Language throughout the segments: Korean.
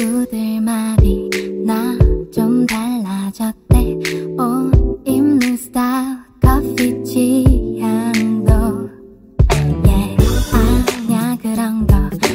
친구들 말이 나 좀 달라졌대. 옷 입는 스타일 커피 취향도. yeah 아니야 그런 거.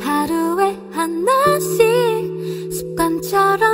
하루에 하나씩 습관처럼